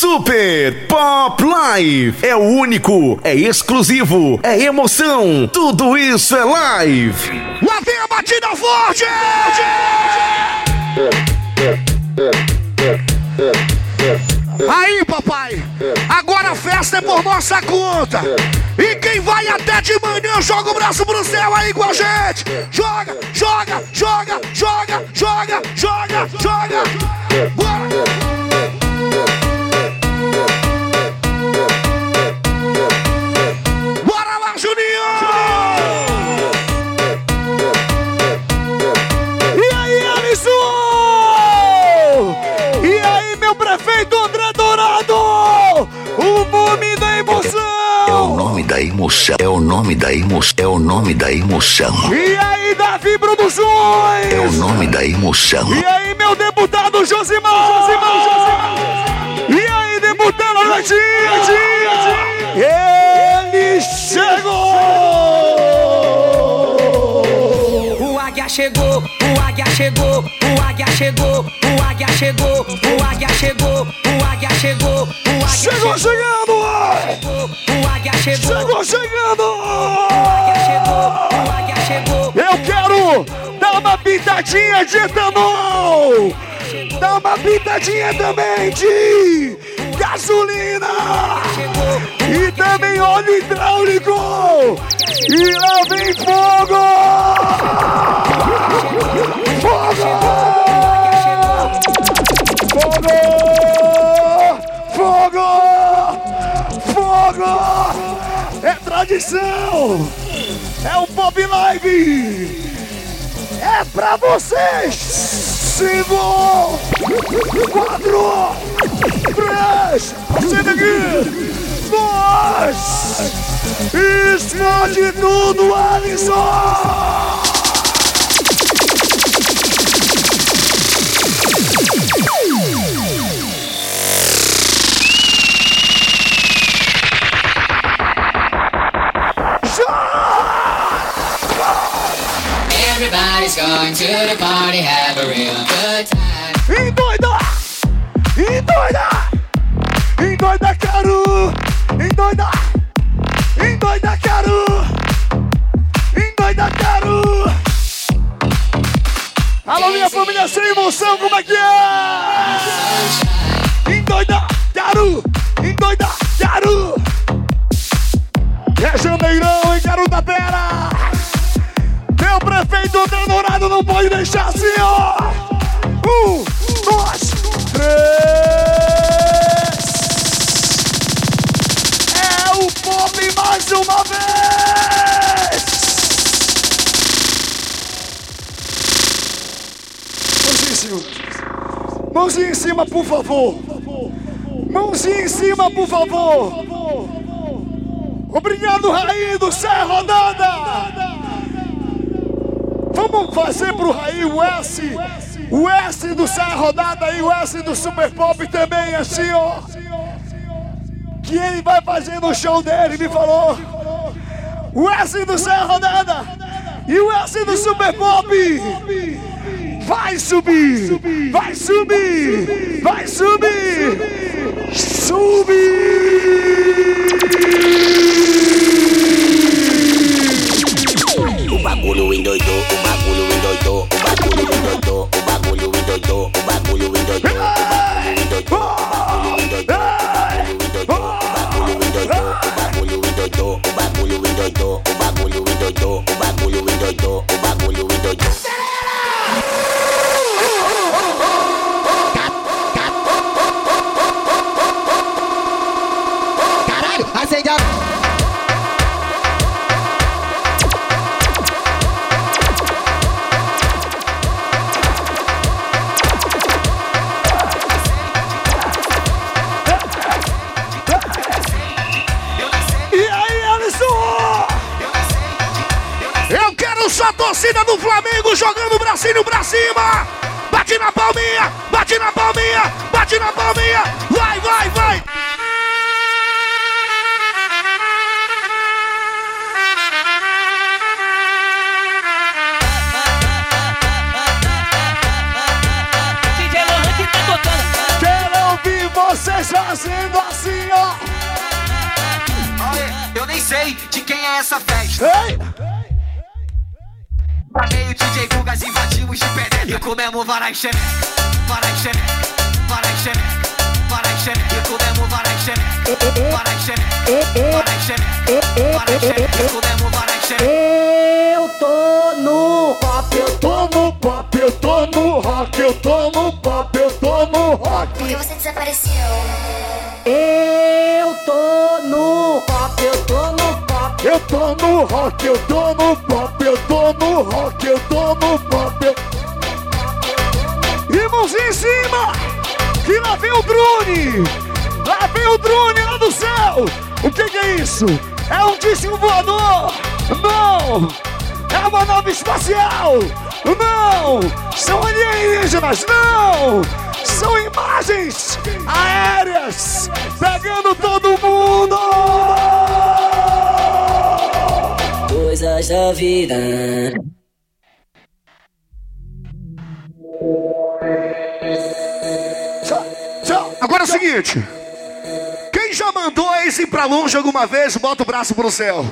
Super Pop Live é o único, é exclusivo, é emoção, tudo isso é live. Lá vem a batida forte! Aí, papai, agora a festa é por nossa conta. E quem vai até de manhã joga o braço pro céu aí com a gente. Joga, joga, joga, joga, joga, joga, joga. Bora! Emoção. É o nome da emoção. É o nome da emoção. E aí, Davi Produções? É o nome da emoção. E aí, meu deputado Josimar? Josimar, Josimar. E aí, deputado Latinha? Ele chegou! O águia chegou, o águia chegou, o águia chegou, o águia chegou, o águia chegou, o águia chegou, o águia Chegou chegando! o chegou, Chegou chegando! o chegou. Eu quero dar uma pitadinha de etanol! Dá uma pitadinha também de gasolina! E também óleo hidráulico! E lá vem fogo! Fogo! É tradição! É o Pop Live! É pra vocês! Cinco! Quatro! Três! Senta aqui! Dois! Explode tudo, Alisson! Going to the party, have a real good time. Endoida! Endoida! Endoida, quero! Endoida! Endoida, quero! Endoida, quero! Alô, minha família sem emoção, como é que é? Endoida, quero! Endoida, quero! É Janeirão, hein, quero da! Meu prefeito André Dourado não pode deixar assim, ó! Um, dois, três! É o pop mais uma vez! Mãozinha em cima. Mãozinha em cima, por favor. Mãozinha em cima, por favor. Obrigado, Raí do Serra Rodada. Vamos fazer pro Raí o S. O S do Serra Rodada e o S do Super Pop também, assim, ó. Que ele vai fazer no show dele, me falou. O S do Serra Rodada e o S do Super Pop. Vai subir, vai subir, vai subir. Subir. O bagulho endoidou, o bagulho endoidou, o bagulho endoidou, o bagulho endoidou, o bagulho endoidou, o bagulho endoidou, do Flamengo jogando o bracinho pra cima. Bate na palminha, bate na palminha, bate na palminha. Vai, vai, vai. Tá tocando. Quero ouvir vocês fazendo assim, ó. Eu nem sei de quem é essa festa. Ei! Chamei o DJ Gugas, invadimos de penetra. E comemos varai xereca, varai xereca, varai xereca, varai xereca. E comemos varai xereca, varai xereca, varai xereca, varai xereca. E comemos varai xereca. Eu tô no pop, eu Tô no pop, eu tô no rock, eu tô no pop, eu tô no rock. Porque você desapareceu. Eu tô no Eu tô no rock, eu tô no pop, eu tô no rock, eu tô no pop. Eu... Em cima! Que lá vem o drone! Lá vem o drone lá do céu! O que, que é isso? É um disco voador? Não! É uma nave espacial! Não! São alienígenas! Não! São imagens aéreas pegando todo mundo! Da vida. Agora é o seguinte. Quem já mandou esse ir pra longe alguma vez, bota o braço pro céu.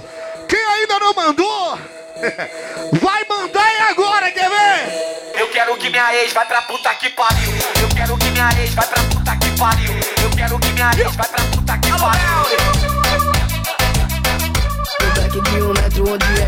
Quem ainda não mandou, vai mandar e agora, quer ver? Eu quero que minha ex vai pra puta que pariu. Eu quero que minha ex vai pra puta que pariu. Eu quero que minha ex vai pra puta que pariu. O back de um metro, onde é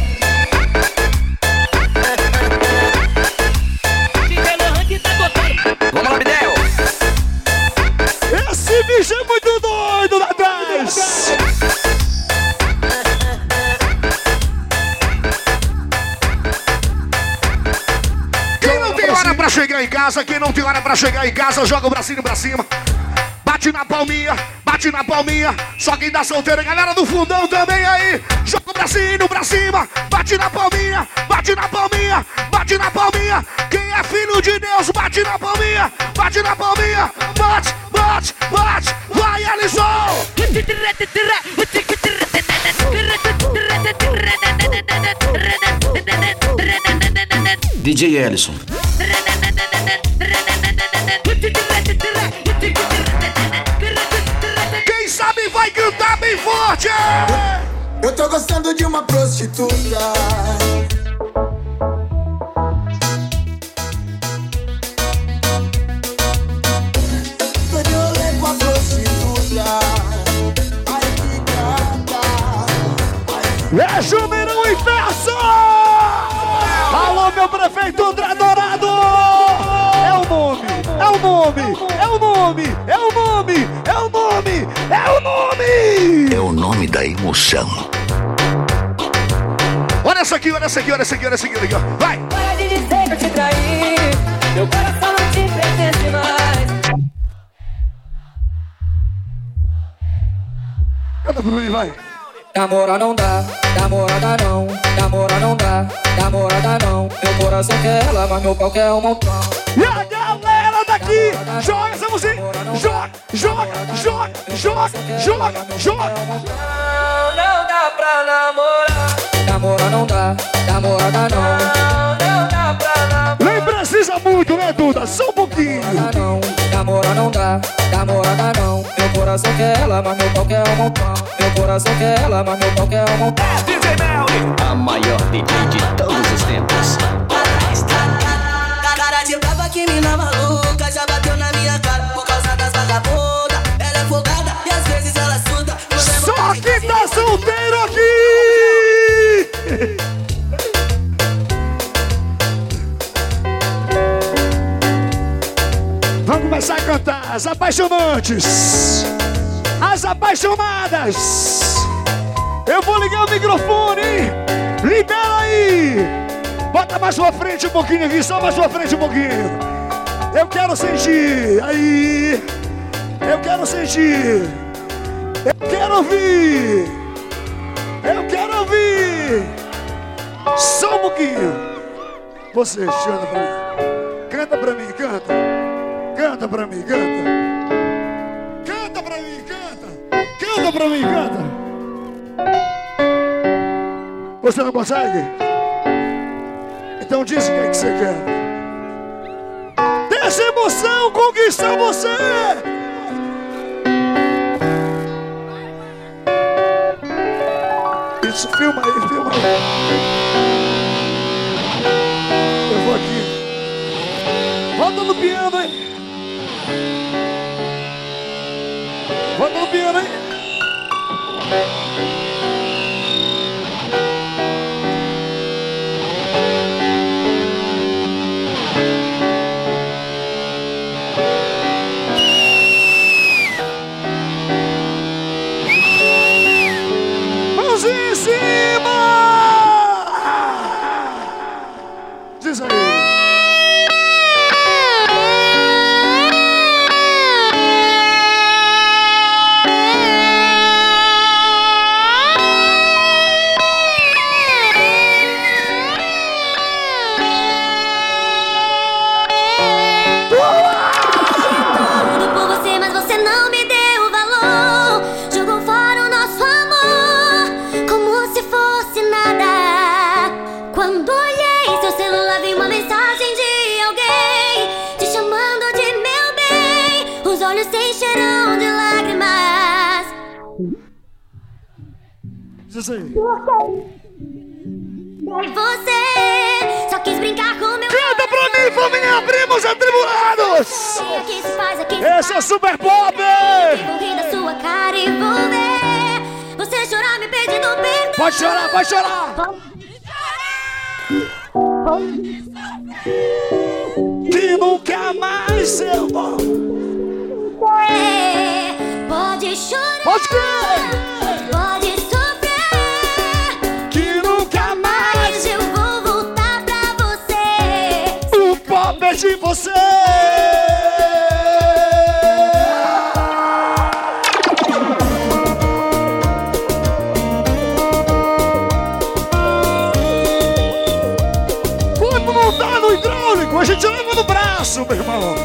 Vamos lá, Bidel. Esse bicho é muito doido lá atrás! Quem não tem hora pra chegar em casa, quem não tem hora pra chegar em casa, joga o bracinho pra cima. Bate na palminha, bate na palminha. Só quem tá solteiro, galera do fundão também aí. Joga o bracinho pra cima, bate na palminha, bate na palminha, bate na palminha. Quem é filho de Deus, bate na palminha, bate na palminha. Bate, bate, bate. Vai, Alisson! DJ Ellison sabe vai cantar bem forte. É! Eu, eu tô gostando de uma prostituta. É Jubeirão Inverso! Alô, meu prefeito André Dourado! É o nome, é o nome, é o nome, é o nome, é o nome, é o nome! É o nome da emoção. Olha essa aqui, olha essa aqui, olha essa aqui, olha essa aqui, olha aqui, ó. vai! Para de dizer que eu te traí. Meu coração não te pertence mais. Canta pra mim, vai! Namora não dá, namorada não, namora não dá, namorada não. Meu coração quer ela, mas meu pau quer um montão. E a galera daqui, joga essa música, joga, joga, joga, joga, joga, joga! Não, não dá pra namorar. Namora não dá, namorada não. Não, não dá pra namorar. Nem precisa muito, né, Duda? Só um pouquinho! Namora não, namora não dá, namorada não. Meu coração quer ela, mas meu pau quer um montão. Meu coração quer ela, mas meu pau quer um montão. A maior DJ de todos os tempos. Cara de brava que mina maluca vagabundas. Ela é folgada e às vezes ela. Só que tá solteiro aqui! Vamos começar a cantar as apaixonantes, as apaixonadas. Eu vou ligar o microfone, libera aí. Bota mais pra frente um pouquinho aqui, só mais pra frente um pouquinho. Eu quero sentir, aí. Eu quero sentir. Eu quero ouvir! Eu quero ouvir! Só um pouquinho. Você, chama pra mim. Canta pra mim, canta. Canta pra mim, canta. Canta pra mim, canta. Canta pra mim, canta. Você não consegue? Então diz o que, é que você quer. Deixa emoção conquistar você. Isso, filma aí, filma aí. Eu vou aqui. Volta no piano aí. Volta no piano aí. Olhos se encheram de lágrimas. Diz. E você só quis brincar com meu Canta pra mim, família, primos atribulados! Se Esse é o Super Pop! Vou rir da sua cara e vou ver Você chorar me pedindo perdão Pode chorar, pode chorar! Que nunca mais eu vou. Pode chorar Pode crer! Pode sofrer Que nunca mais Mas eu vou voltar pra você o pop é de você! Quando não tá no hidráulico, a gente leva no braço, meu irmão!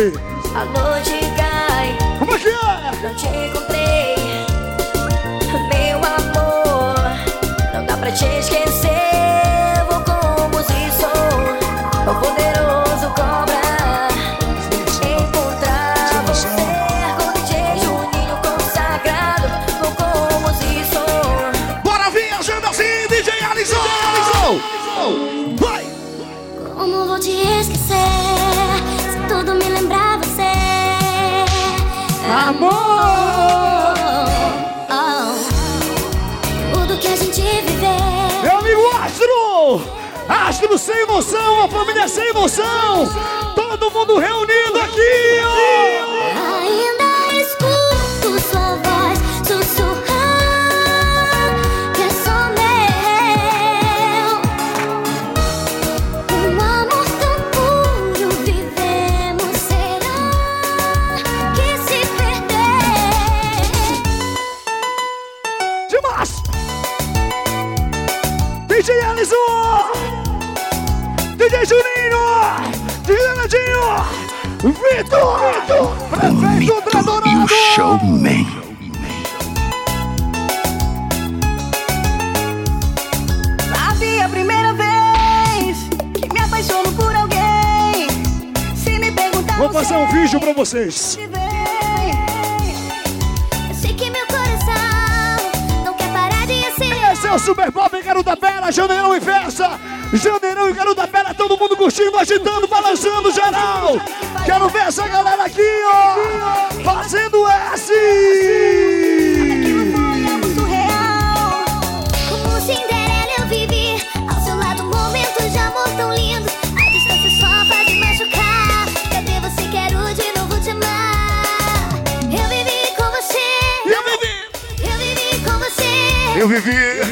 Aí, A noite cai como é que é? Não te encontrei, meu amor. Não dá pra te esquecer. Vou como se sou o poderoso Amor! Oh, Tudo que a gente viveu. Meu amigo Astro! Astro sem noção, a família sem noção! Todo mundo reunido aqui! ó! Vitor! Prefeito E o showman. Sabe a primeira vez que me apaixono por alguém? Se me perguntar, Vou fazer um vídeo pra vocês. Eu sei que meu coração não quer parar de ser. Esse é o Super Pop Garota Bela, Janeirão e Festa! Janeirão e Garota Bela, todo mundo curtindo, agitando, balançando, geral! Quero ver essa galera aqui, ó! Fazendo S! surreal. Como Cinderela eu vivi ao seu lado momentos de amor tão lindos. A distância só machucar. Cadê você? Quero de novo te amar. Eu vivi com você. Eu vivi! Eu vivi com você. Eu vivi!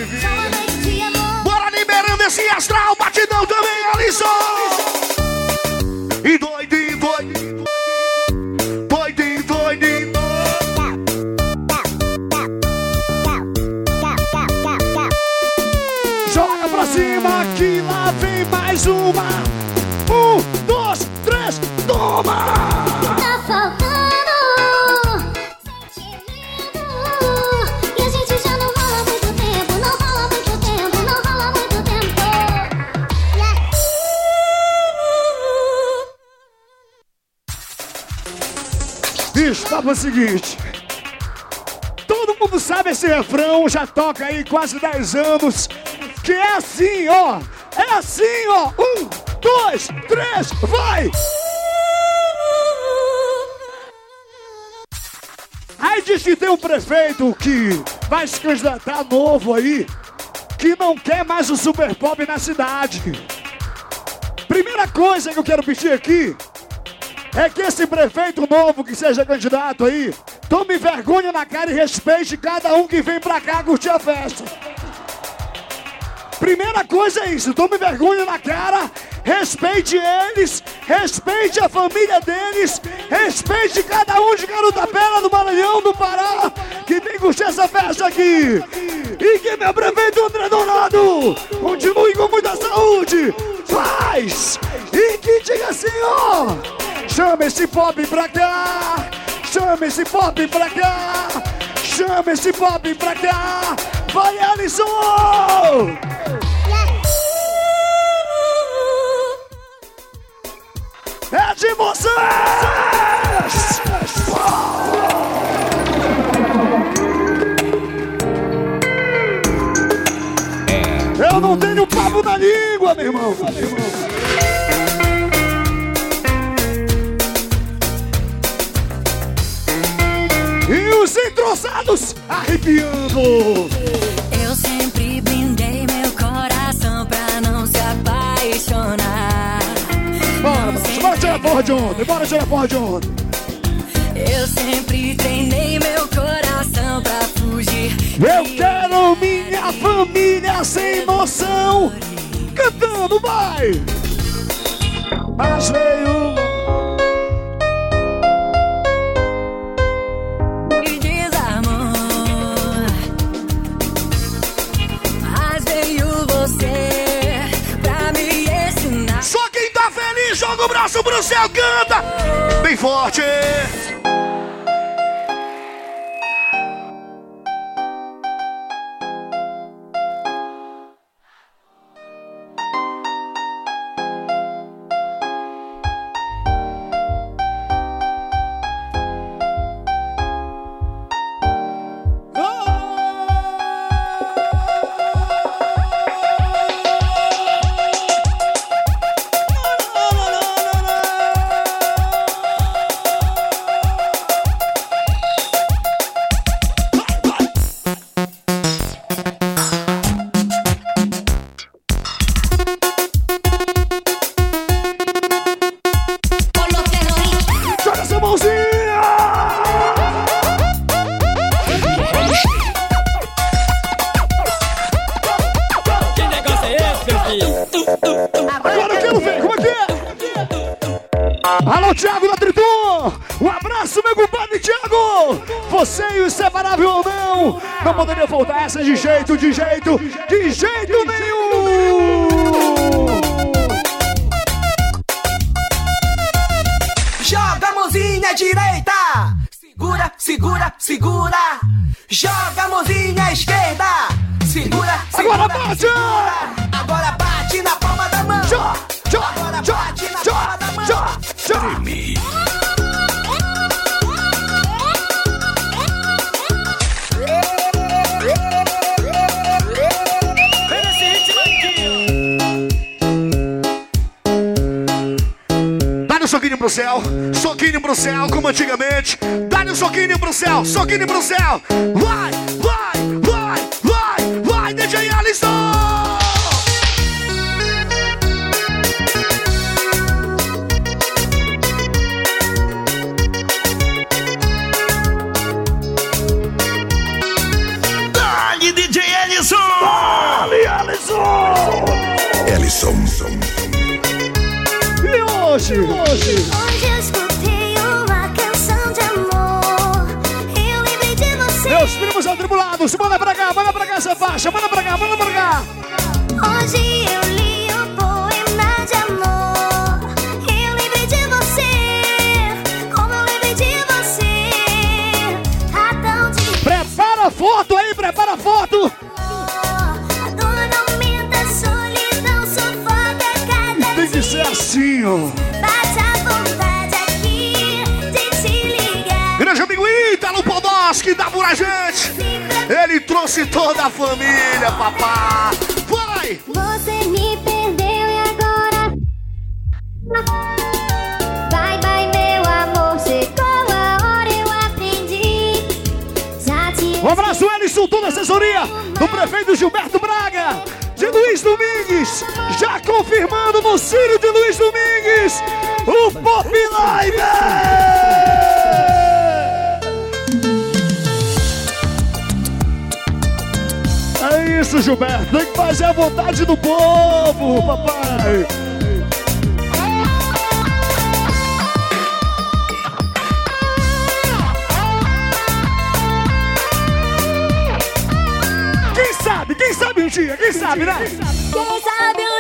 Seguinte. Todo mundo sabe esse refrão, já toca aí quase 10 anos. Que é assim, ó. É assim, ó. Um, dois, três, vai! Aí diz que tem um prefeito que vai se candidatar novo aí, que não quer mais o super pop na cidade. Primeira coisa que eu quero pedir aqui é que esse prefeito novo que seja candidato aí, tome vergonha na cara e respeite cada um que vem pra cá curtir a festa. Primeira coisa é isso, tome vergonha na cara, respeite eles, respeite a família deles, respeite cada um de Garutapera, do Maranhão, do Pará, que vem curtir essa festa aqui. E que meu prefeito André Dourado continue com muita saúde, paz, e diga assim, ó, chama esse pop pra cá, chama esse pop pra cá, chama esse pop pra cá, vai Alisson! É de vocês! Eu não tenho papo na língua, meu irmão. E os entrosados arrepiando. Eu sempre brindei meu coração pra não se apaixonar. Bora, macho, bora tirar a porra de ontem, bora tirar a porra de ontem. Eu sempre treinei meu coração pra fugir. Eu quero minha família sem emoção. Cantando, vai! Mas veio. Braço pro céu, canta bem forte. Soquinho pro céu. Vai, vai, vai, vai, vai, DJ Alisson! Dá-lhe, DJ Alisson! Dale, Alisson! E hoje? Hoje? Hoje atribulados, manda pra cá, manda pra cá essa faixa, manda pra cá, manda pra cá! Hoje eu li um poema de amor. Eu lembrei de você, como eu lembrei de você. Tá tão difícil. Prepara a foto aí, prepara a foto. A a Tem que ser assim, ó. Bate a vontade aqui de te ligar. Grande amigo Ítalo Podolski da Pura Gente. Ele trouxe toda a família, papá. Vai! Você me perdeu e agora? Vai, vai, meu amor, chegou a hora, eu aprendi. Já te Um abraço, Elisson, toda a assessoria do prefeito Gilberto Braga, de Luiz Domingues, já confirmando no Círio de Luiz Domingues, o Pop Live! Isso, Gilberto, tem que fazer a vontade do povo, papai! Quem sabe, quem sabe um dia, quem sabe, né? Quem sabe um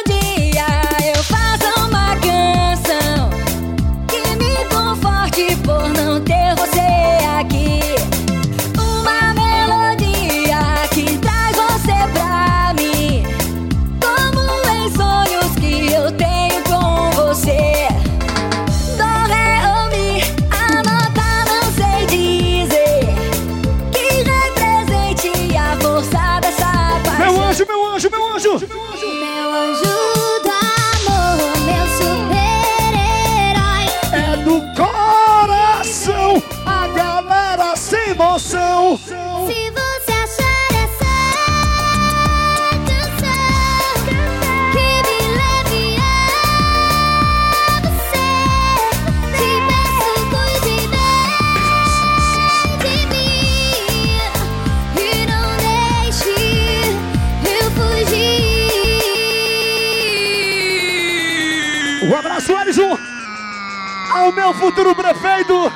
meu futuro prefeito,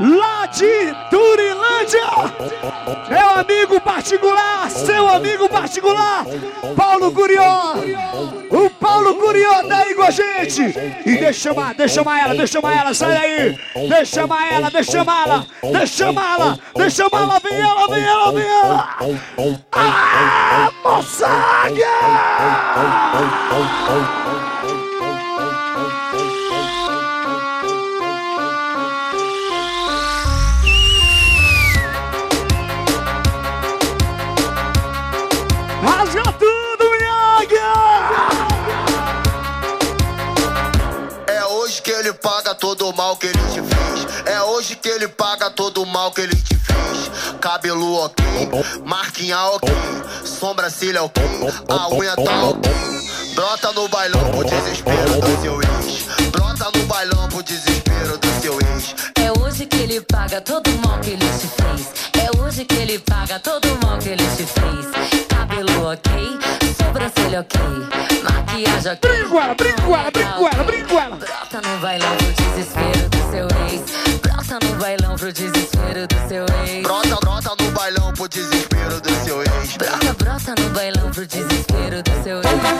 lá de Turilândia. Meu amigo particular, seu amigo particular, Paulo Curió. O Paulo Curió tá aí com a gente. E deixa chamar, deixa chamar ela, deixa chamar ela, sai daí. Deixa chamar ela, deixa chamar ela, deixa chamar ela, deixa chamar ela, vem ela, vem ela, vem ela. Ah, moçada! Que ele te fez. É hoje que ele paga todo o mal que ele te fez. Cabelo ok, marquinha ok, sobrancelha ok, a unha tá ok. Brota no bailão pro desespero do seu ex. Brota no bailão pro desespero do seu ex. É hoje que ele paga todo o mal que ele te fez. É hoje que ele paga todo o mal que ele te fez. Cabelo ok, sobrancelha ok, maquiagem ok. Brinca com ela, brinca com ela, brinca com ela, brinca com ela. Brota no bailão pro desespero do seu ex. Brota no bailão pro desespero do seu ex. Brota, brota no bailão pro desespero do seu ex. Brota, brota no bailão pro desespero do seu ex.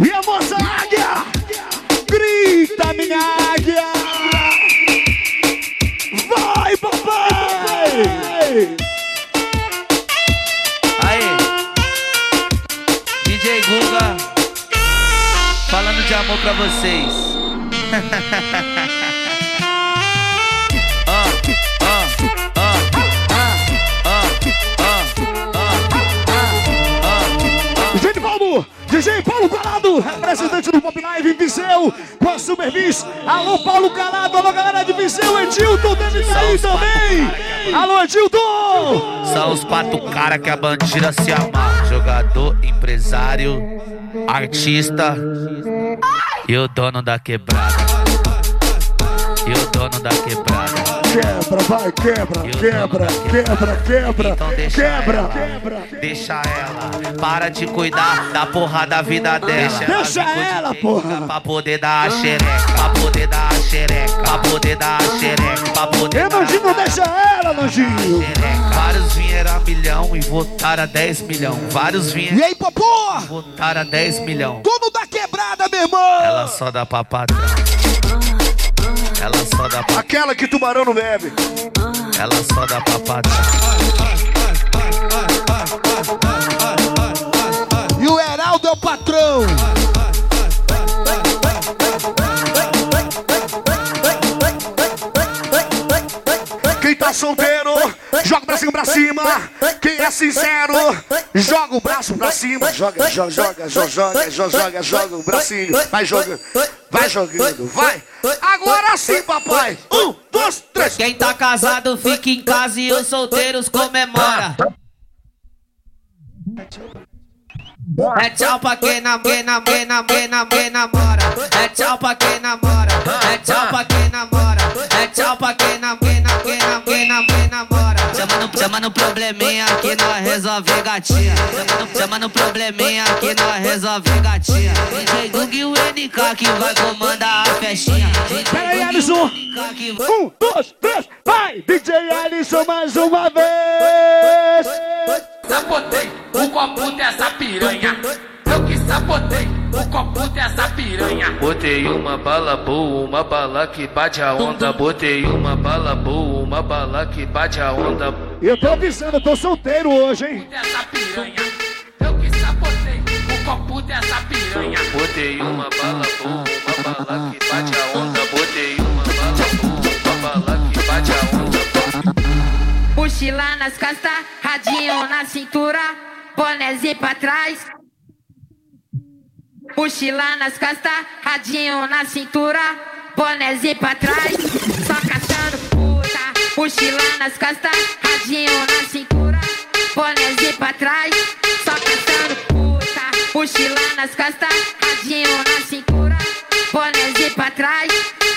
E a moça águia! Grita, minha águia! Vai, papai! Aí, DJ Guga, falando de amor pra vocês. DJ Paulo Calado, representante do Pop Live Viseu, com a Super Bis. Alô, Paulo Calado, alô, galera de Viseu, Edilton deve estar aí também! Alô, Edilton! São os quatro caras que a bandida se amarra. Jogador, empresário, artista e o dono da quebrada. E o dono da quebrada. Quebra, vai, quebra, quebra, quebra, quebra, Então deixa quebra, ela, quebra. Deixa ela, para de cuidar da porra da vida dela. Deixa ela, porra. Pra poder dar a xereca, pra poder dar a xereca, pra poder dar a xereca, pra poder dar Nandinho, deixa ela, Nandinho. Vários vieram a milhão e votaram a 10 milhão. Vários vieram E aí, popô? e votaram a 10 milhão. Dono da quebrada, meu irmão. Ela só dá pra patrão. Ela só dá pra. Aquela que tubarão não bebe. Ela só dá pra. E o Heraldo é o patrão. Quem tá solteiro, joga o bracinho pra cima. Quem é sincero, joga o braço pra cima. Joga, joga, joga, joga, joga, joga, joga, joga o bracinho. Vai jogando, vai jogando, vai. Agora sim, papai. Um, dois, três. Quem tá casado fica em casa e os solteiros comemora. É tchau pra quem nam- quem nam- quem nam- quem nam- quem namora. É tchau pra quem namora. É tchau pra quem namora. É tchau pra quem nam- quem nam- quem nam- quem nam- quem namora. Chama no, chama no probleminha que nós resolve gatinha. Chama no, probleminha que nós resolve gatinha. DJ Dug e o NK que vai comandar a festinha. Peraí, Alisson. Um, dois, três, vai! DJ Alisson mais uma vez! Sabotei o copo dessa piranha. Eu que sabotei o copo dessa piranha. Botei uma bala boa, uma bala que bate a onda. Botei uma bala boa, uma bala que bate a onda. Eu tô avisando, eu tô solteiro hoje, hein? Dessa piranha. Eu que sabotei o copo dessa piranha. Botei uma bala boa, uma bala que bate a onda. Botei uma bala boa, uma bala que bate a onda. Mochila nas costas, radinho na cintura, bonézinho pra trás. Mochila nas costas, radinho na cintura, bonézinho pra trás. Só caçando puta. Mochila nas costas, radinho na cintura, bonézinho pra trás. Só caçando puta. Mochila nas costas, radinho na cintura, bonézinho pra trás.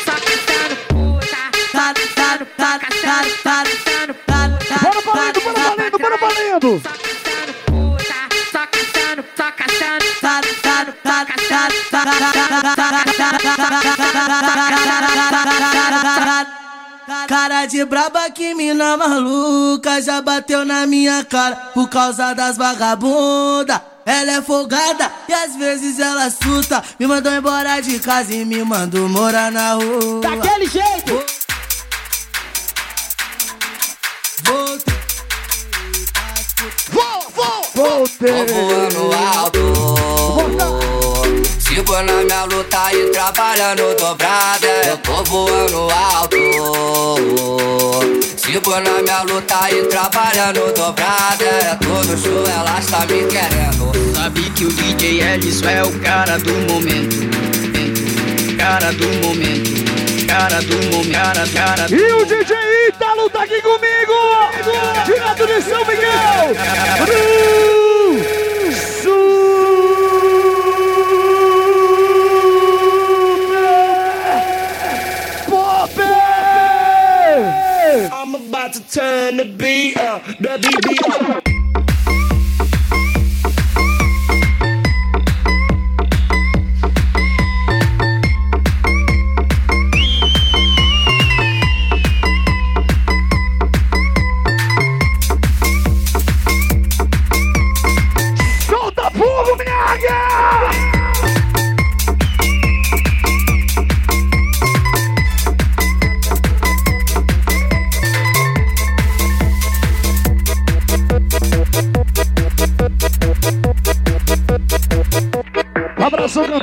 Só caçando puta. Tá caçando, tá caçando, tá caçando Bora valendo, bora valendo, bora valendo! só Cara de braba que mina maluca já bateu na minha cara por causa das vagabunda. Ela é folgada e às vezes ela assusta. Me mandou embora de casa e me mandou morar na rua. Daquele jeito! Voltei. Voltei! Tô voando alto. Se for na minha luta e trabalhando dobrada, eu tô voando alto. Se for na minha luta e trabalhando dobrada, é todo show, ela está me querendo. Sabe que o DJ Ellis é o cara do momento. Cara do momento. Cara do momento. Cara, cara do E o DJ Ítalo tá aqui comigo! Direto de São Miguel! About to turn the beat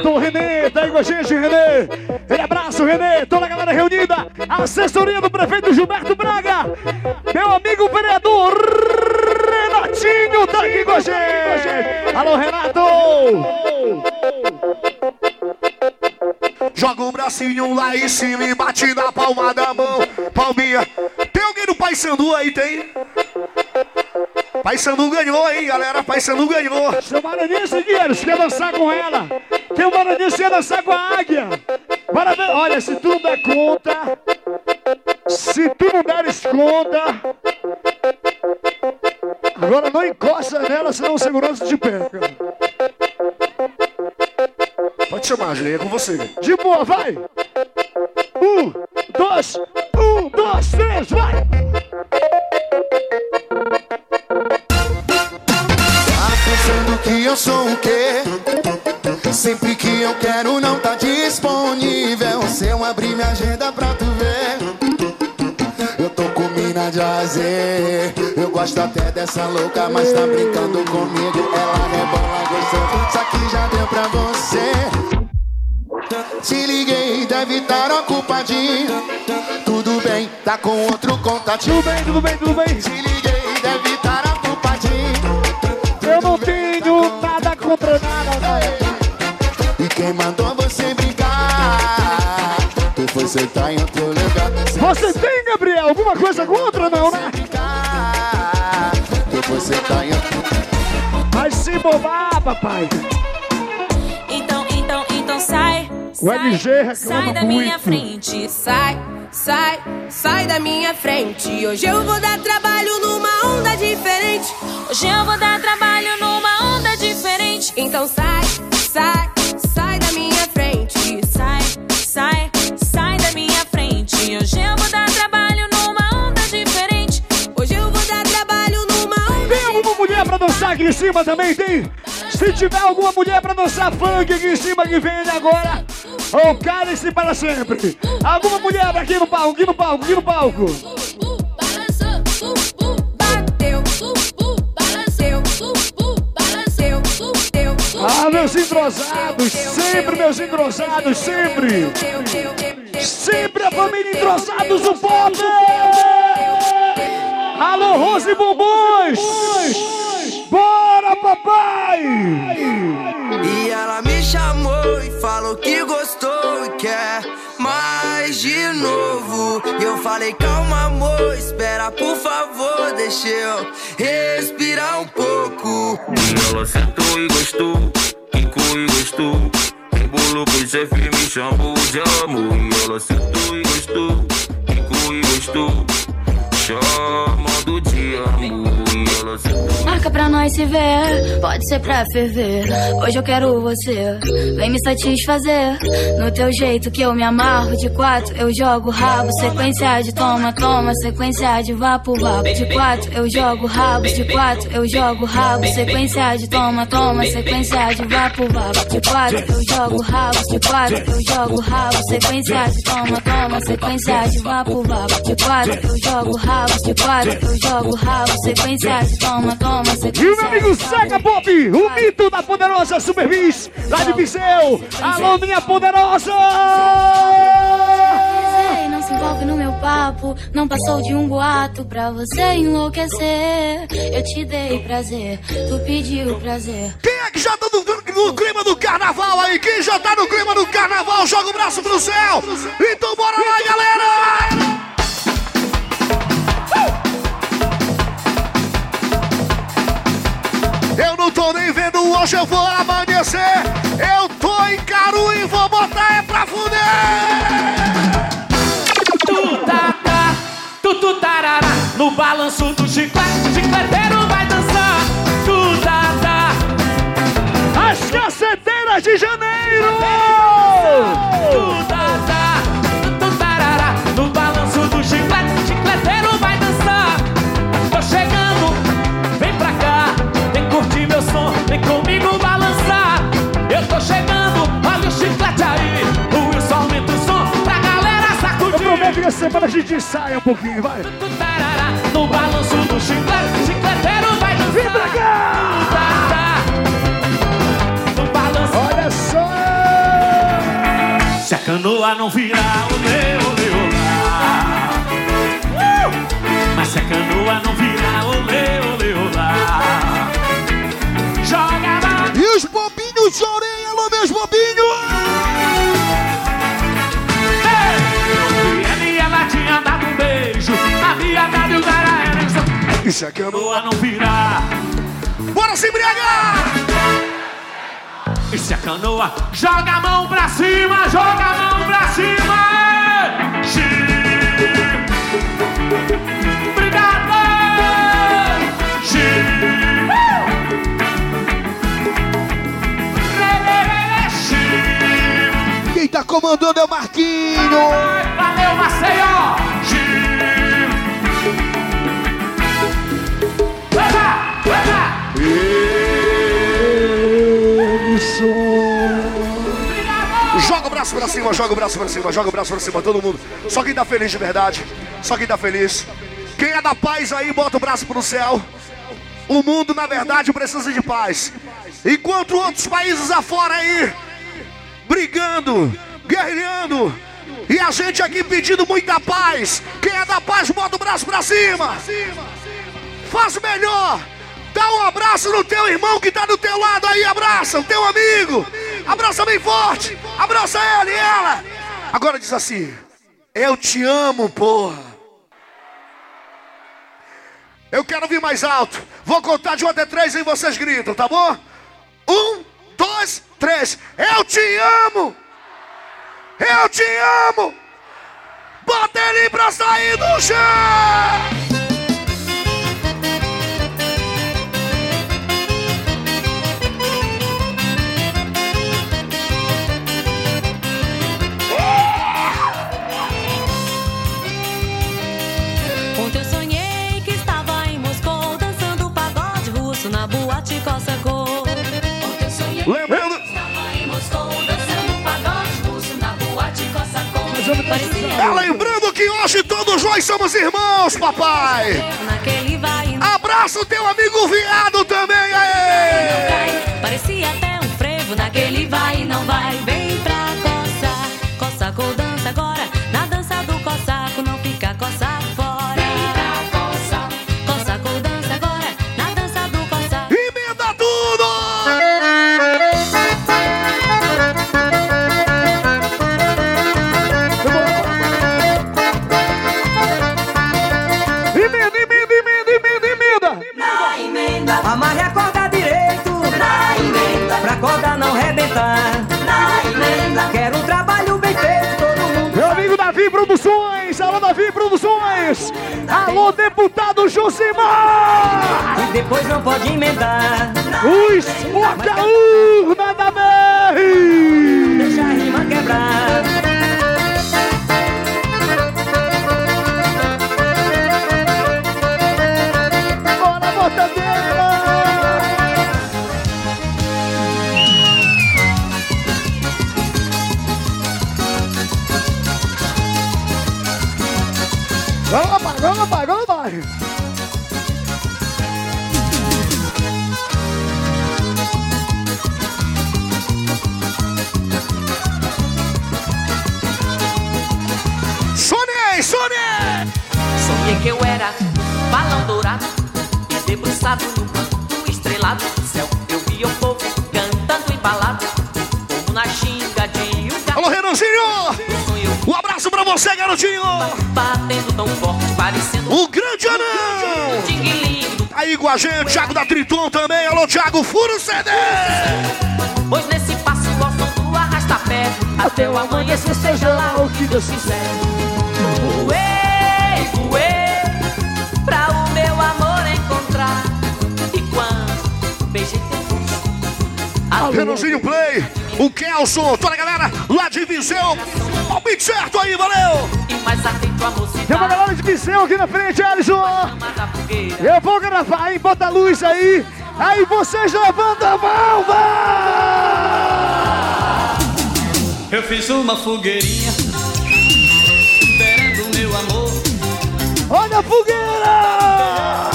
Cantor Renê, tá aí com a gente, Renê. Ele abraço, Renê, toda a galera reunida. Assessoria do prefeito Gilberto Braga. Meu amigo vereador Renatinho tá aqui com a gente. Alô, Renato. Joga o bracinho lá em cima e bate na palma da mão. Palminha. Tem alguém do Paysandu aí, tem? Paysandu ganhou, hein, galera? Paysandu ganhou. Seu Maranhense Guilherme, quer dançar com ela? Tem um que quer dançar com a águia. Ver. Olha, se tu não der conta, Se tu não deres conta, agora não encosta nela, senão o segurança te pega. Pode chamar, Julinha, é com você. De boa, vai! Um, dois, um, dois, três, vai! Tá pensando que eu sou o quê? Sempre que eu quero não tá disponível. Se eu abrir minha agenda pra tu ver, eu tô com mina de azer. Eu gosto até dessa louca, mas tá brincando comigo. Ela rebola gostoso, só que já deu pra você. Te liguei, deve estar ocupadinho. Tudo bem, tá com outro contatinho. Tudo bem, tudo bem, tudo bem. Te liguei, E quem mandou você brincar? Tu foi sentar em outro lugar. Você tem, Gabriel, alguma coisa contra, não, né? Tu foi sentar em outro Vai se bobar, papai. Então, então, então sai. O sai, LG reclama Sai da muito. minha frente, sai, sai, sai da minha frente. Hoje eu vou dar trabalho numa onda diferente. Hoje eu vou dar trabalho aqui em cima também? Tem? Se tiver alguma mulher pra dançar funk aqui em cima que vem agora, ou cale-se para sempre. Alguma mulher aqui no palco, aqui no palco, aqui no palco. Ah, meus entrosados, sempre meus entrosados, sempre. Sempre a família entrosados do pop. Alô, Rose Bombons. Bora, papai. E ela me chamou e falou que gostou e quer mais de novo. E eu falei, calma, amor, espera, por favor, deixa eu respirar um pouco. E ela sentou e gostou, quicou e gostou. Embolou com o chefe me chamou de amor. E ela sentou e gostou, quicou e gostou. Chamando de amor. E ela. Marca pra nós se ver, pode ser pra ferver. Hoje eu quero você, vem me satisfazer. No teu jeito que eu me amarro, de quatro eu jogo rabo. Sequência de toma, toma, sequência de vapo, vapo. De quatro eu jogo rabo, de quatro eu jogo rabo. Sequência de toma, toma, sequência de vapo, vapo. De quatro eu jogo rabo, de quatro eu jogo rabo. Sequência de toma, toma, sequência de vapo, vapo. De quatro eu jogo rabo, de quatro eu jogo rabo. Sequência toma, toma, sequência E meu amigo Saga Pop, o mito da poderosa Super Bis, lá de Viseu. Alô, minha poderosa! Não se envolve no meu papo, não passou de um boato pra você enlouquecer. Eu te dei prazer, tu pediu prazer. Quem é que já tá no, no clima do carnaval aí? Quem já tá no clima do carnaval, joga o braço pro céu. Então bora lá, galera! Não tô nem vendo hoje, eu vou amanhecer. Eu tô em Caru e vou botar é pra fuder. Tu tá, tá, tu tu tarará No balanço do chiclete, chicleteiro vai dançar Tu tá, tá As caceteiras de janeiro! Essa semana a gente ensaia um pouquinho, vai. no balanço do chiclete, chicleteiro vai dançar. Vem pra cá! No balanço. Olha só! Se a canoa não virar, olê, olê, olá. Uh! Mas se a canoa não virar, olê, olê, olá. Joga lá. E os bobinhos de E se a canoa não virar, Bora se embriagar! E se a canoa joga a mão pra cima, joga a mão pra cima! é! Gi- Obrigado! Gil! Gil! Quem tá comandando é o Marquinho. Valeu, Maceió! Joga o braço pra cima, joga o braço pra cima, joga o braço pra cima, todo mundo. Só quem tá feliz de verdade. Só quem tá feliz. Quem é da paz aí, bota o braço pro céu. O mundo, na verdade, precisa de paz. Enquanto outros países afora aí, brigando, guerrilhando, e a gente aqui pedindo muita paz. Quem é da paz, bota o braço pra cima. Faz melhor. Dá um abraço no teu irmão que tá do teu lado aí, abraça o teu amigo. Abraça bem forte. Abraça ele e ela. Agora diz assim: Eu te amo, porra. Eu quero ouvir mais alto. Vou contar de um até três e vocês gritam, tá bom? Um, dois, três. Eu te amo. Eu te amo. Bota ele pra sair do chão. Papai. Abraça o teu amigo viado também, aê! Parecia até um frevo naquele vai e não vai. Vem pra coçar. Coçaco dança deputado Josimar, E depois não pode emendar. o Espoca Urna da BR. Deixa a rima quebrar. Bora! Vamos, pai, vamos, pai, vamos, pai. Que eu era balão dourado e debruçado no canto estrelado do céu. Eu via o povo cantando embalado, como na ginga de um Alô, Renanzinho! Um abraço pra você, garotinho! batendo tão forte, parecendo O grande anão! Aí com a gente, Thiago da Triton também. Alô, Thiago, fura o CD! Pois nesse passo ao som do arrasta-pé, até o amanhecer seja lá o que Deus quiser. Renanzinho Play, o Kelson, toda a galera lá de Viseu. Palpite certo aí, valeu! Tem uma galera de Viseu aqui na frente, Alisson. Eu vou gravar, hein? Bota a luz aí. Aí vocês levando a mão, vai! Eu fiz uma fogueirinha Esperando meu amor Olha a fogueira!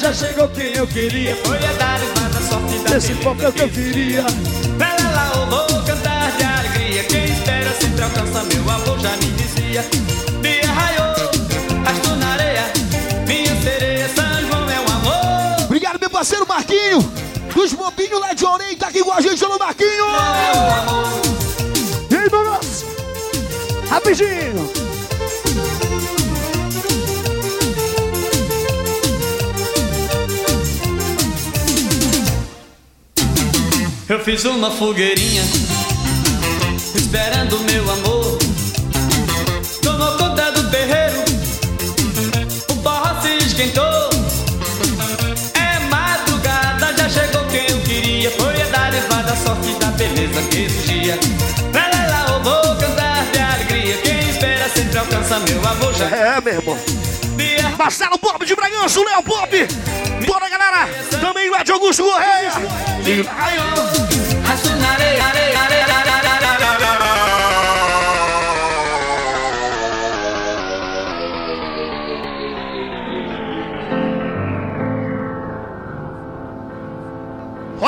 Já chegou quem eu queria Foi a dar a sorte da Esse fogo é o que eu queria. Lá, lá, eu vou cantar de alegria Quem espera sempre alcança Meu avô já me dizia Dia raiou, arrastou na areia Minha sereia, São João é um amor Obrigado, meu parceiro Marquinho, dos Bobinhos lá de Orem, tá aqui com a gente, alô Marquinho! E aí, Douglas? Rapidinho. Fiz uma fogueirinha esperando meu amor. Tomou conta do terreiro, o forró se esquentou. É madrugada, já chegou quem eu queria. Foi a dar levada sorte da beleza que surgia. Lá, lá, eu vou cantar de alegria. Quem espera sempre alcança meu amor. Já É, meu irmão. Marcelo Pop de Bragança, o Léo Pop. Bora, galera. Também o Ed Augusto Correia.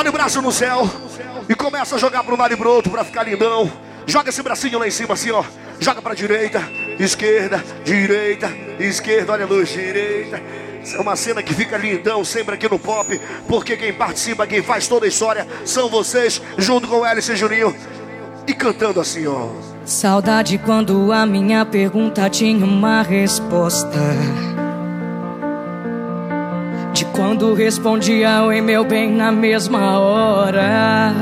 Olha o braço no céu e começa a jogar pro lado e pro outro pra ficar lindão. Joga esse bracinho lá em cima assim, ó. Joga pra direita, esquerda, direita, esquerda, olha a luz, direita. Isso é uma cena que fica lindão sempre aqui no Pop, porque quem participa, quem faz toda a história são vocês, junto com o Hélice Juninho. E cantando assim, ó. Saudade quando a minha pergunta tinha uma resposta. Quando respondia oi meu bem na mesma hora.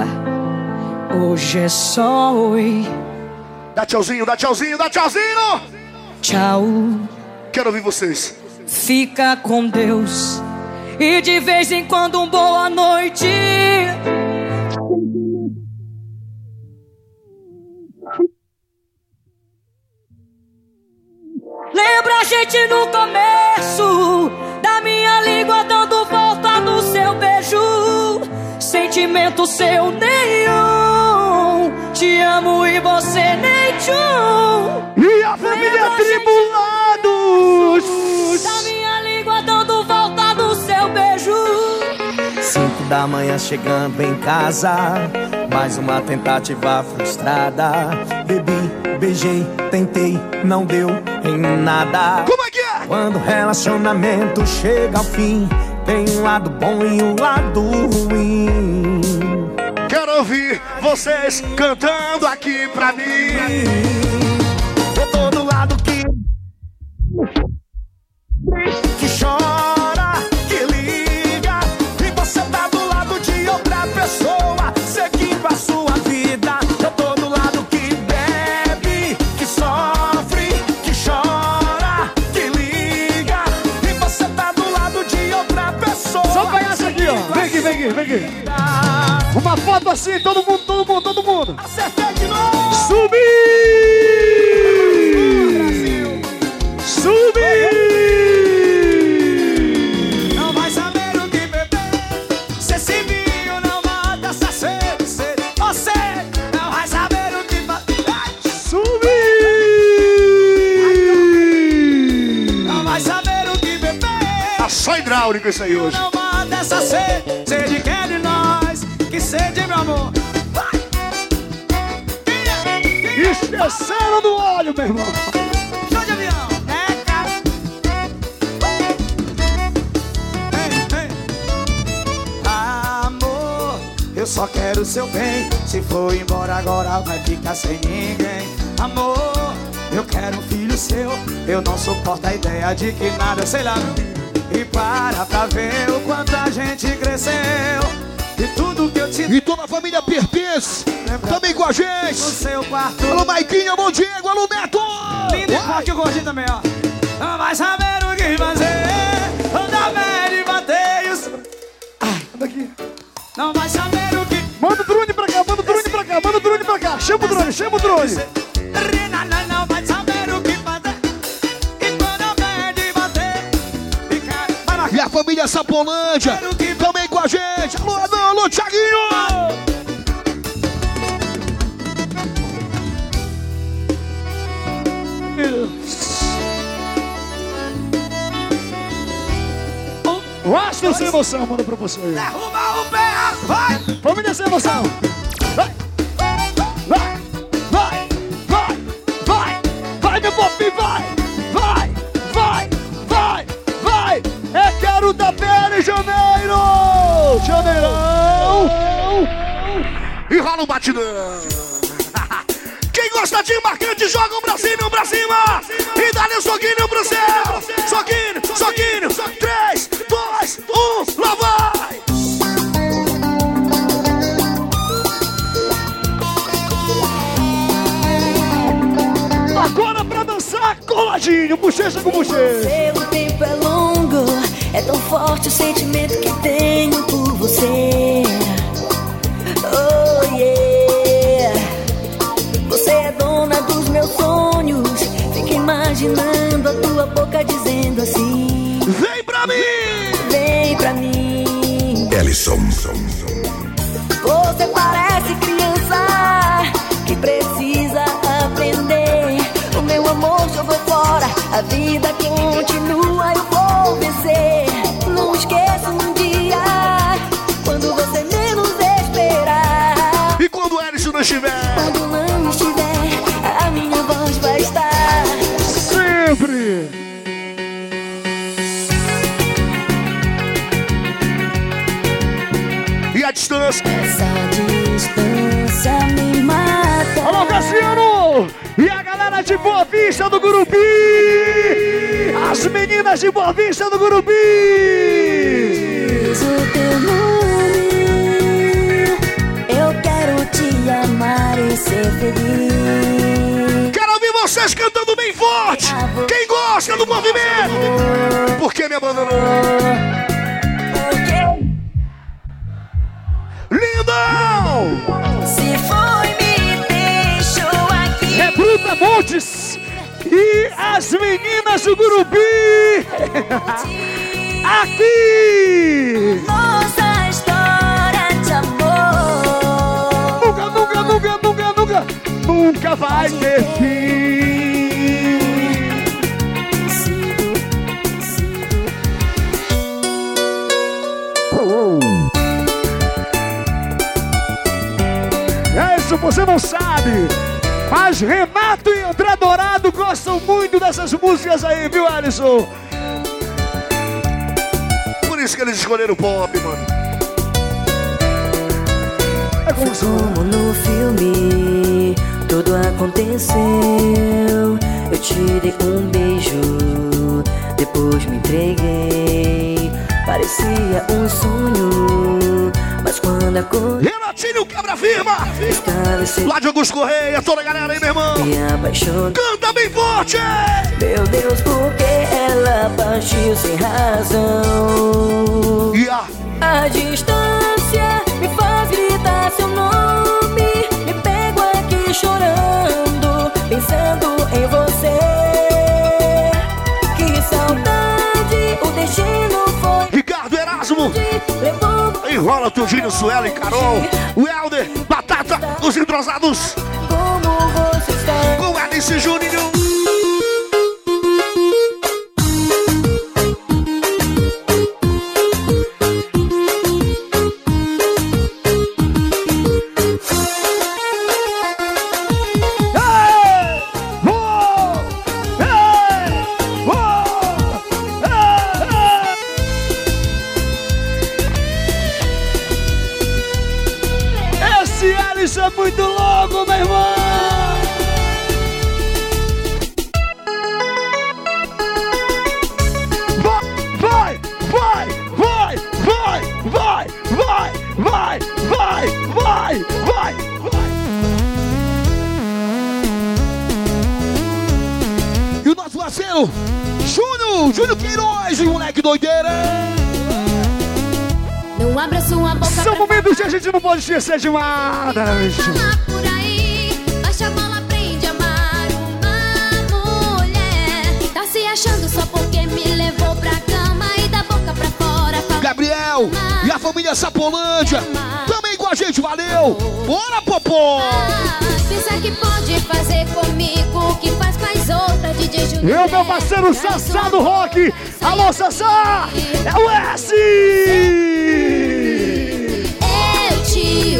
Hoje é só oi. Dá tchauzinho, dá tchauzinho, dá tchauzinho! Tchau. Quero ouvir vocês. Fica com Deus. E de vez em quando um boa noite. Lembra a gente no começo Sentimento seu nenhum. Te amo e você nem tchum. E a família Tribulados. Da minha língua dando volta no seu beijo. Cinco da manhã chegando em casa, mais uma tentativa frustrada. Bebi, beijei, tentei, não deu em nada. Como é que é? Quando o relacionamento chega ao fim, tem um lado bom e um lado ruim. Quero ouvir vocês cantando aqui pra mim. Eu tô do lado que. Que chora, que liga. E você tá do lado de outra pessoa, seguindo a sua vida. Eu tô do lado que bebe, que sofre, que chora, que liga. E você tá do lado de outra pessoa. Só pegar essa aqui, ó. Vem aqui, vem aqui, vem aqui. Uma foto assim, todo mundo, todo mundo, todo mundo. Acertei de novo! Subir! Subir! Não vai saber o que beber. Se esse vinho não mata essa sede, sede. Você não vai saber o que fazer. Subir! Não vai saber o que beber. Tá só hidráulico isso aí hoje. Não mata essa sede. Sede que de nós. Que sede, meu amor. Esqueceram do óleo, meu irmão. Show de avião. Ei, ei. Amor, eu só quero o seu bem. Se for embora agora, vai ficar sem ninguém. Amor, eu quero um filho seu. Eu não suporto a ideia de que nada, sei lá. E para pra ver o quanto a gente cresceu. E tudo que eu te E toda a família pertence também com a gente. no seu quarto. Alô, Maiquinho, alô, Diego, alô, Neto. Lindo e forte gordinho também, ó. Não vai saber o que fazer. Anda bem e bateios. Ai, Daqui. não vai saber o que. Manda o drone pra cá, manda o drone pra cá, manda o drone pra cá. Chama o drone, chama o drone. Família Sapolândia também com a gente. Alô, alô, alô, Thiaguinho. Rasta sem emoção, manda pra você. Derruba o pé, vai! Família sem emoção. Vai, vai, vai, vai, vai, vai, meu pop, vai, vai, no batidão. Quem gosta de marcante, joga um pra cima, um pra cima. E dá-lhe um soquinho pro céu. Soquinho, soquinho. 3, 2, 1, lá vai. Agora pra dançar coladinho, bochecha com bochecha. O tempo é longo, é tão forte o sentimento que tenho imaginando a tua boca dizendo assim: Vem pra mim! Vem pra mim. Ellison. Você parece criança que precisa aprender. O meu amor jogou fora, a vida continua, eu vou vencer. Não esqueça um dia, quando você menos esperar. E quando o Ellison não estiver? As meninas de Boa Vista do Gurupi! O teu nome. Eu quero te amar e ser feliz. Quero ouvir vocês cantando bem forte! Quem gosta do movimento? Por que me abandonou? As meninas do Gurupi! Aqui! Nossa história de amor. Nunca, nunca, nunca, nunca, nunca, nunca vai ter fim. É isso, você não sabe. Mas Renato e André Dourado gostam muito dessas músicas aí, viu, Alisson? Por isso que eles escolheram o pop, mano. É como Foi como no filme, tudo aconteceu. Eu te dei um beijo, depois me entreguei. Parecia um sonho, mas quando acordei. Renatinho quebra firma! Lá de Augusto Correia, toda a galera aí, meu irmão! Canta bem forte! Meu Deus, por que ela partiu sem razão? E a A distância rola, Tugino, e Carol, Welder, Batata, os entrosados. Com Alice Júnior. De nada, bicho? falar por aí. Baixa a bola, aprende a amar uma mulher. Tá se achando só porque me levou pra cama e da boca pra fora. fala- Gabriel e a família Sapolândia, também com a gente, valeu! Bora, Popó! Pensa que pode fazer comigo que faz DJ Júnior. Eu, meu parceiro Sassá do Rock, alô Sassá, é o S!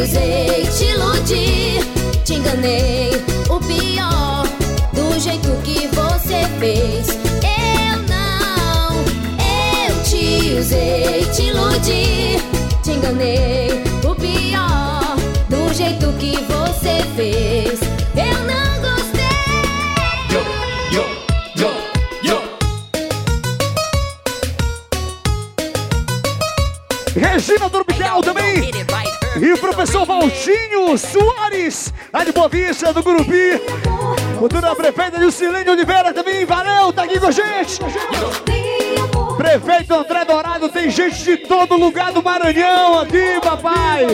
Usei, te iludi, te enganei. O pior, do jeito que você fez. Eu não, eu te usei, te iludi, te enganei. O pior, do jeito que você fez. Vista, do Gurupi. Futura prefeita Lucilene Oliveira também, valeu, tá aqui com a gente. Prefeito André Dourado, tem gente de todo lugar do Maranhão aqui, papai.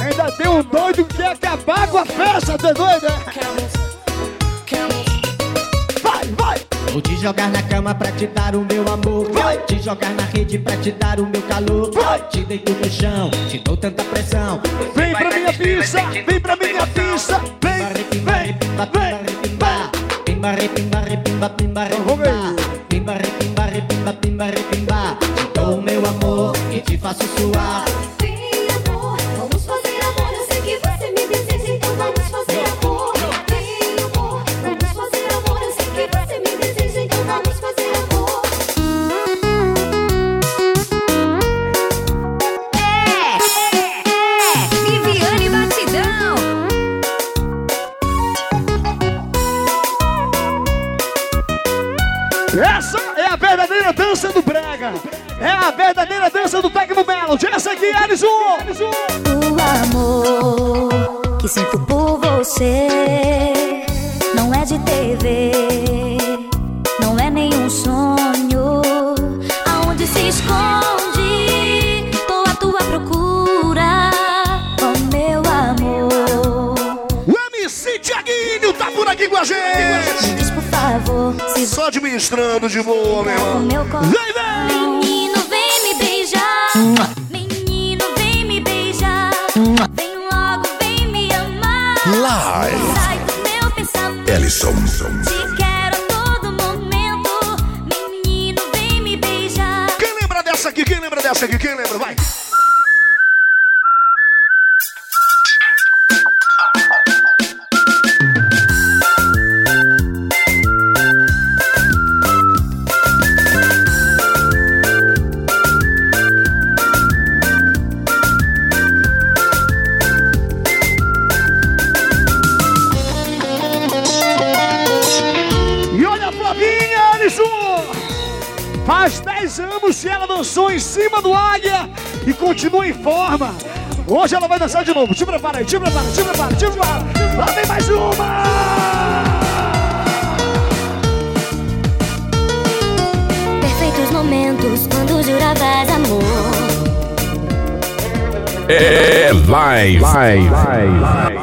Ainda tem um doido que quer acabar com a festa, tá doido? é? Jogar na cama pra te dar o meu amor. Vai te jogar na rede pra te dar o meu calor. Vai te deito no chão, te dou tanta pressão. Vem pra minha pista, vem pra minha pista, vem, vem, Pimba, repimba, pimba, repimba, repimba, pimba, repimba. Pimba, repimba, repimba, pimba, repimba. Te dou o meu amor e te faço suar. Verdadeira dança do Tecno Melody. Essa aqui, Alisson. O amor que sinto por você não é de TV, não é nenhum sonho. Aonde se esconde? Tô à tua procura, oh meu amor. O MC Tiaguinho tá por aqui com a gente. Diz por favor se Só administrando de boa, meu irmão. meu coração. Vem, vem! Menino, vem me beijar. Vem logo, vem me amar. Live. Sai do meu pensamento. Ellison. Te quero a todo momento. Menino, vem me beijar. Quem lembra dessa aqui? Quem lembra dessa aqui? Quem lembra? Vai! Forma. Hoje ela vai dançar de novo. Te prepara aí, te prepara, te prepara, te prepara. Lá vem mais uma! Perfeitos momentos quando juravas amor. É live. Live.